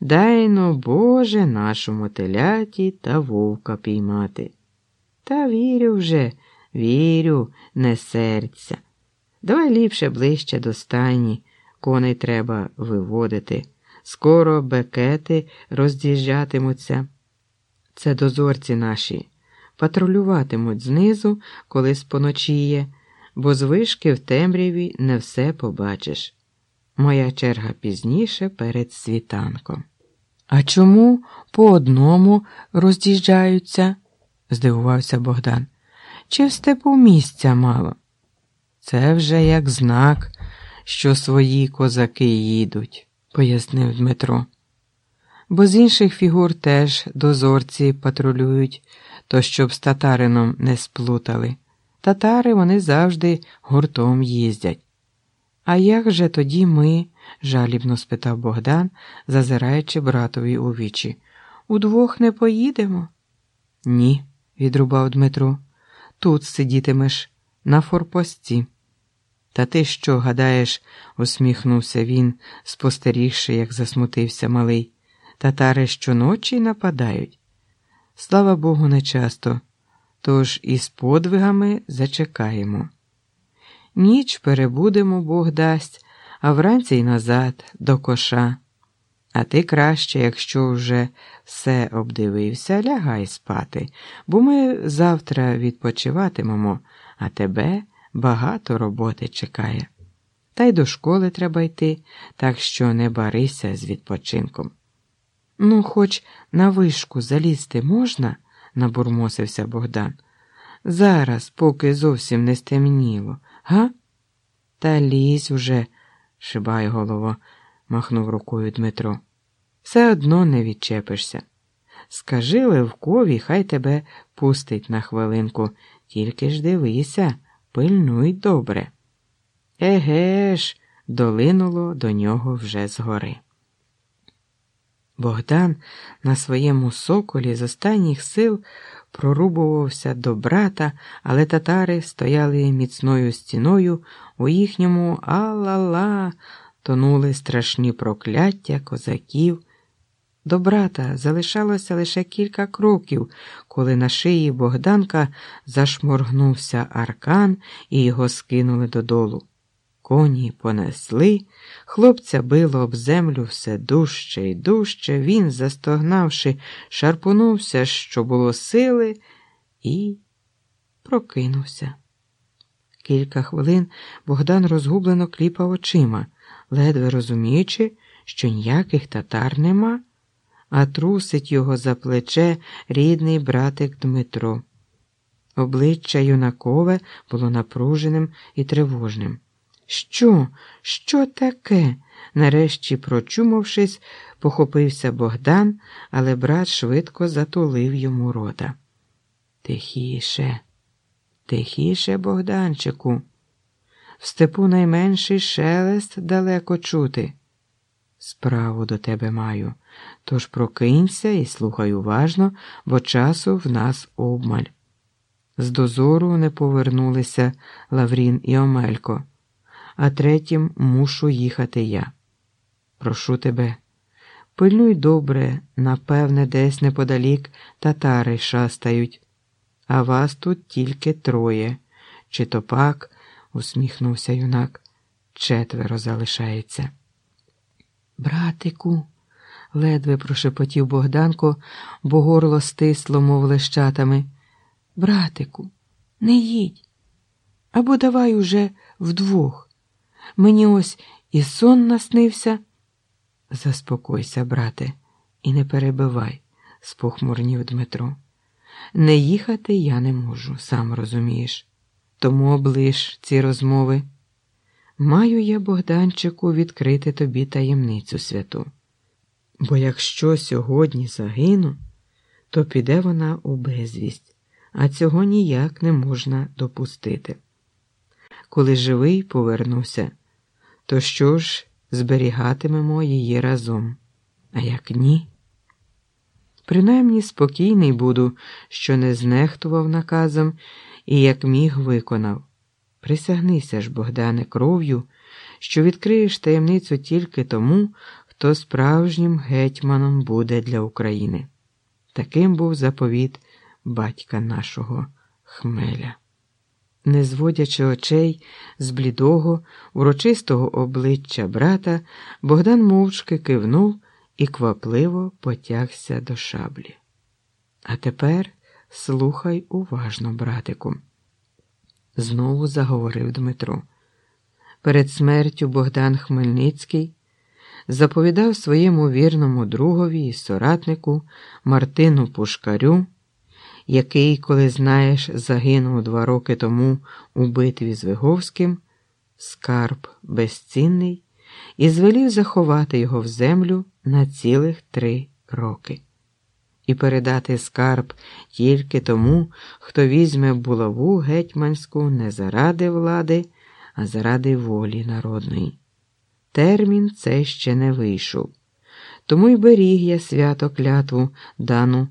дай но, Боже, нашому теляті та вовка піймати. Та вірю вже, вірю, не серця. Давай ліпше ближче до стайні, коней треба виводити. Скоро бекети роз'їжджатимуться. Це дозорці наші. Патрулюватимуть знизу, коли споночіє, бо з вишки в темряві не все побачиш. Моя черга пізніше перед світанком. А чому по одному роз'їжджаються? здивувався Богдан. Чи в степу місця мало? Це вже як знак, що свої козаки їдуть, пояснив Дмитро. Бо з інших фігур теж дозорці патрулюють, то щоб з татарином не сплутали. Татари вони завжди гуртом їздять. А як же тоді ми? жалібно спитав Богдан, зазираючи братові у вічі. Удвох не поїдемо? Ні, відрубав Дмитро. Тут сидітимеш на форпості. Та ти що, гадаєш, усміхнувся він, спостерігши, як засмутився малий. Татари щоночі нападають. Слава Богу, не часто, тож із подвигами зачекаємо. Ніч перебудемо, Бог дасть, а вранці й назад, до коша. А ти краще, якщо вже все обдивився, лягай спати, бо ми завтра відпочиватимемо, а тебе багато роботи чекає. Та й до школи треба йти, так що не барися з відпочинком. Ну, хоч на вишку залізти можна, набурмосився Богдан. Зараз, поки зовсім не стемніло, га? Та лізь уже, шибай голова, махнув рукою Дмитро. Все одно не відчепишся. Скажи Левкові, хай тебе пустить на хвилинку, тільки ж дивися, пильнуй добре. Еге ж, долинуло до нього вже згори. Богдан на своєму соколі з останніх сил прорубувався до брата, але татари стояли міцною стіною, у їхньому а-ла-ла тонули страшні прокляття козаків. До брата залишалося лише кілька кроків, коли на шиї Богданка зашморгнувся аркан і його скинули додолу. Коні понесли, хлопця било об землю все дужче і дужче. Він, застогнавши, шарпонувся, що було сили, і прокинувся. Кілька хвилин Богдан розгублено кліпав очима, ледве розуміючи, що ніяких татар нема, а трусить його за плече рідний братик Дмитро. Обличчя юнакове було напруженим і тривожним. Що, що таке? Нарешті, прочумавшись, похопився Богдан, але брат швидко затулив йому рота. Тихіше, тихіше, Богданчику. В степу найменший шелест далеко чути. Справу до тебе маю, тож прокинься і слухай уважно, бо часу в нас обмаль. З дозору не повернулися Лаврін і Омелько а третім мушу їхати я. Прошу тебе, пильнуй добре, напевне, десь неподалік татари шастають, а вас тут тільки троє. Чи то пак, усміхнувся юнак, четверо залишається. Братику, ледве прошепотів Богданко, бо горло стисло, мов лещатами. Братику, не їдь. Або давай уже вдвох. Мені ось і сон наснився. Заспокойся, брате, і не перебивай, спохмурнів Дмитро. Не їхати я не можу, сам розумієш. Тому облиш ці розмови. Маю я, Богданчику, відкрити тобі таємницю святу. Бо якщо сьогодні загину, то піде вона у безвість, а цього ніяк не можна допустити. Коли живий повернуся, то що ж зберігатимемо її разом, а як ні? Принаймні спокійний буду, що не знехтував наказом і як міг виконав. Присягнися ж, Богдане, кров'ю, що відкриєш таємницю тільки тому, то справжнім гетьманом буде для України. Таким був заповіт батька нашого Хмеля. Не зводячи очей з блідого, урочистого обличчя брата, Богдан мовчки кивнув і квапливо потягся до шаблі. А тепер слухай уважно, братику, знову заговорив Дмитро. Перед смертю Богдан Хмельницький заповідав своєму вірному другові і соратнику Мартину Пушкарю, який, коли знаєш, загинув два роки тому у битві з Виговським, скарб безцінний, і звелів заховати його в землю на цілих три роки. І передати скарб тільки тому, хто візьме булаву гетьманську не заради влади, а заради волі народної. Термін це ще не вийшов. Тому й беріг я свято клятву дану